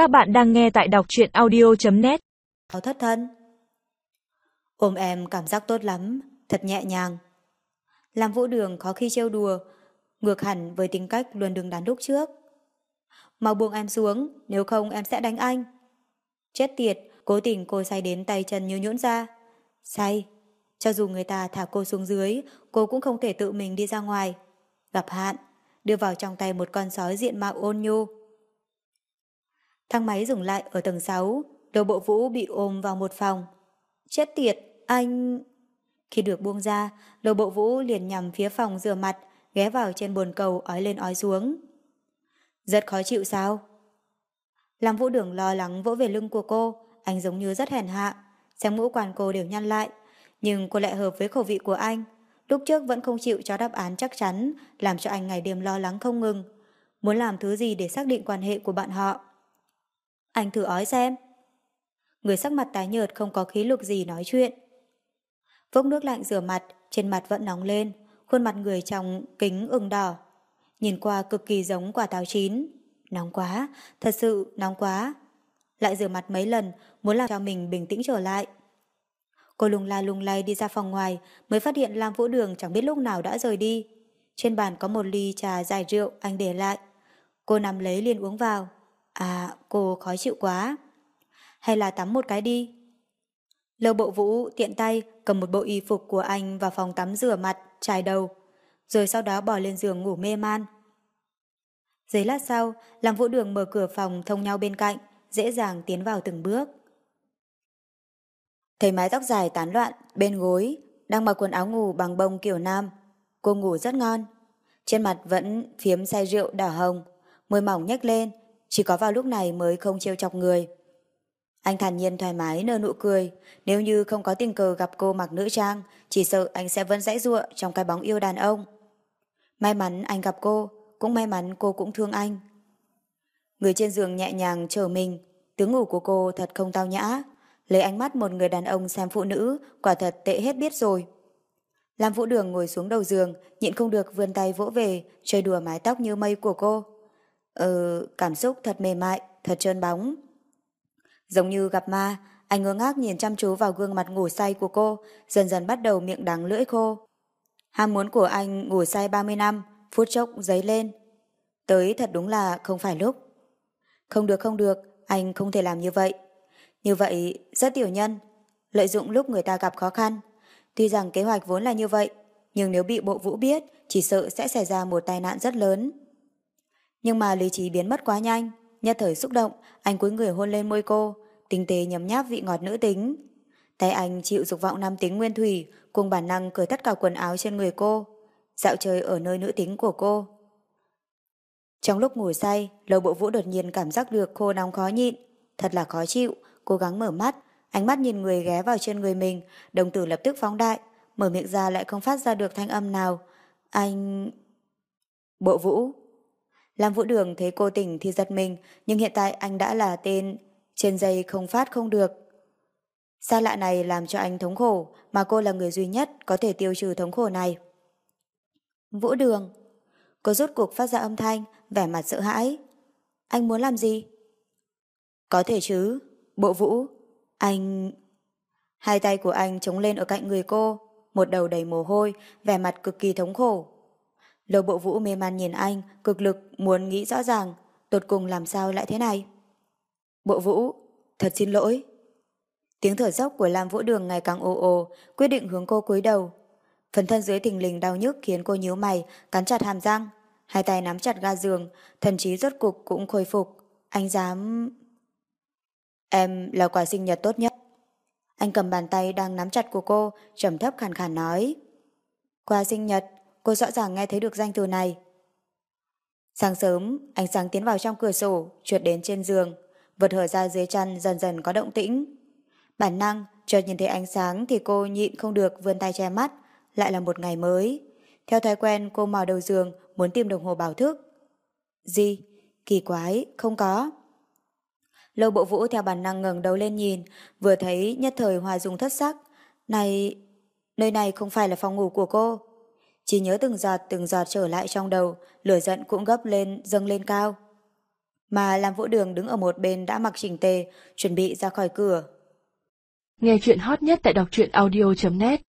Các bạn đang nghe tại đọc truyện audio.net thất thân Ôm em cảm giác tốt lắm, thật nhẹ nhàng. Làm vũ đường khó khi trêu đùa, ngược hẳn với tính cách luôn đứng đắn lúc trước. Mau buông em xuống, nếu không em sẽ đánh anh. Chết tiệt, cố tình cô say đến tay chân như nhũn ra. Say, cho dù người ta thả cô xuống dưới, cô cũng không thể tự mình đi ra ngoài. Gặp hạn, đưa vào trong tay một con sói diện mạo ôn nhu. Thang máy dừng lại ở tầng 6, đầu bộ vũ bị ôm vào một phòng. Chết tiệt, anh... Khi được buông ra, đầu bộ vũ liền nhằm phía phòng rửa mặt, ghé vào trên bồn cầu ói lên ói xuống. Rất khó chịu sao? Làm vũ đường lo lắng vỗ về lưng của cô, anh giống như rất hèn hạ, xem ngũ quan cô đều nhăn lại, nhưng cô lại hợp với khẩu vị của anh. Lúc trước vẫn không chịu cho đáp án chắc chắn, làm cho anh ngày đêm lo lắng không ngừng. Muốn làm thứ gì để xác định quan hệ của bạn họ. Anh thử ói xem. Người sắc mặt tái nhợt không có khí lực gì nói chuyện. Vốc nước lạnh rửa mặt, trên mặt vẫn nóng lên, khuôn mặt người trong kính ửng đỏ. Nhìn qua cực kỳ giống quả táo chín. Nóng quá, thật sự nóng quá. Lại rửa mặt mấy lần, muốn làm cho mình bình tĩnh trở lại. Cô lung la lung lay đi ra phòng ngoài, mới phát hiện Lam Vũ Đường chẳng biết lúc nào đã rời đi. Trên bàn có một ly trà dài rượu anh để lại. Cô nằm lấy liền uống vào. À, cô khó chịu quá. Hay là tắm một cái đi. Lâu bộ vũ tiện tay cầm một bộ y phục của anh vào phòng tắm rửa mặt, trải đầu, rồi sau đó bỏ lên giường ngủ mê man. Giấy lát sau, làm vũ đường mở cửa phòng thông nhau bên cạnh, dễ dàng tiến vào từng bước. Thấy mái tóc dài tán loạn bên gối, đang mặc quần áo ngủ bằng bông kiểu nam. Cô ngủ rất ngon. Trên mặt vẫn phiếm say rượu đỏ hồng, môi mỏng nhếch lên, chỉ có vào lúc này mới không trêu chọc người. Anh thản nhiên thoải mái nở nụ cười, nếu như không có tình cờ gặp cô mặc nữ trang, chỉ sợ anh sẽ vẫn dãy ruộng trong cái bóng yêu đàn ông. May mắn anh gặp cô, cũng may mắn cô cũng thương anh. Người trên giường nhẹ nhàng chờ mình, tiếng ngủ của cô thật không tao nhã, lấy ánh mắt một người đàn ông xem phụ nữ, quả thật tệ hết biết rồi. Lam Vũ Đường ngồi xuống đầu giường, nhịn không được vươn tay vỗ về, chơi đùa mái tóc như mây của cô. Ừ, cảm xúc thật mềm mại, thật trơn bóng. Giống như gặp ma, anh ngơ ngác nhìn chăm chú vào gương mặt ngủ say của cô, dần dần bắt đầu miệng đắng lưỡi khô. Ham muốn của anh ngủ say 30 năm, phút chốc giấy lên. Tới thật đúng là không phải lúc. Không được không được, anh không thể làm như vậy. Như vậy, rất tiểu nhân, lợi dụng lúc người ta gặp khó khăn. Tuy rằng kế hoạch vốn là như vậy, nhưng nếu bị bộ vũ biết, chỉ sợ sẽ xảy ra một tai nạn rất lớn. Nhưng mà lý trí biến mất quá nhanh, nhất thời xúc động, anh cúi người hôn lên môi cô, tinh tế nhấm nháp vị ngọt nữ tính. Tay anh chịu dục vọng nam tính nguyên thủy, cùng bản năng cởi tất cả quần áo trên người cô, dạo chơi ở nơi nữ tính của cô. Trong lúc ngủ say, lầu bộ vũ đột nhiên cảm giác được khô nóng khó nhịn, thật là khó chịu, cố gắng mở mắt, ánh mắt nhìn người ghé vào trên người mình, đồng tử lập tức phóng đại, mở miệng ra lại không phát ra được thanh âm nào. Anh... Bộ vũ. Lam Vũ Đường thấy cô tỉnh thì giật mình, nhưng hiện tại anh đã là tên trên dây không phát không được. Xa lạ này làm cho anh thống khổ, mà cô là người duy nhất có thể tiêu trừ thống khổ này. Vũ Đường. Cô rút cuộc phát ra âm thanh, vẻ mặt sợ hãi. Anh muốn làm gì? Có thể chứ. Bộ Vũ. Anh... Hai tay của anh chống lên ở cạnh người cô, một đầu đầy mồ hôi, vẻ mặt cực kỳ thống khổ. Lầu bộ vũ mê man nhìn anh, cực lực muốn nghĩ rõ ràng, tột cùng làm sao lại thế này. Bộ vũ, thật xin lỗi. Tiếng thở dốc của Lam Vũ Đường ngày càng ồ ồ, quyết định hướng cô cúi đầu. Phần thân dưới thình lình đau nhức khiến cô nhíu mày, cắn chặt hàm răng. Hai tay nắm chặt ga giường, thần trí rốt cục cũng khôi phục. Anh dám... Em là quà sinh nhật tốt nhất. Anh cầm bàn tay đang nắm chặt của cô, trầm thấp khàn khàn nói. Quà sinh nhật, cô rõ ràng nghe thấy được danh từ này. Sáng sớm, ánh sáng tiến vào trong cửa sổ, trượt đến trên giường, vượt hở ra dưới chăn dần dần có động tĩnh. Bản năng, chợt nhìn thấy ánh sáng thì cô nhịn không được vươn tay che mắt, lại là một ngày mới. Theo thói quen cô mò đầu giường muốn tìm đồng hồ báo thức. Gì? Kỳ quái, không có. Lâu bộ vũ theo bản năng ngẩng đầu lên nhìn, vừa thấy nhất thời hòa dùng thất sắc. Này, nơi này không phải là phòng ngủ của cô. Chỉ nhớ từng giọt từng giọt trở lại trong đầu, lửa giận cũng gấp lên, dâng lên cao. mà làm Vũ Đường đứng ở một bên đã mặc chỉnh tề, chuẩn bị ra khỏi cửa. Nghe chuyện hot nhất tại đọc truyện audio.net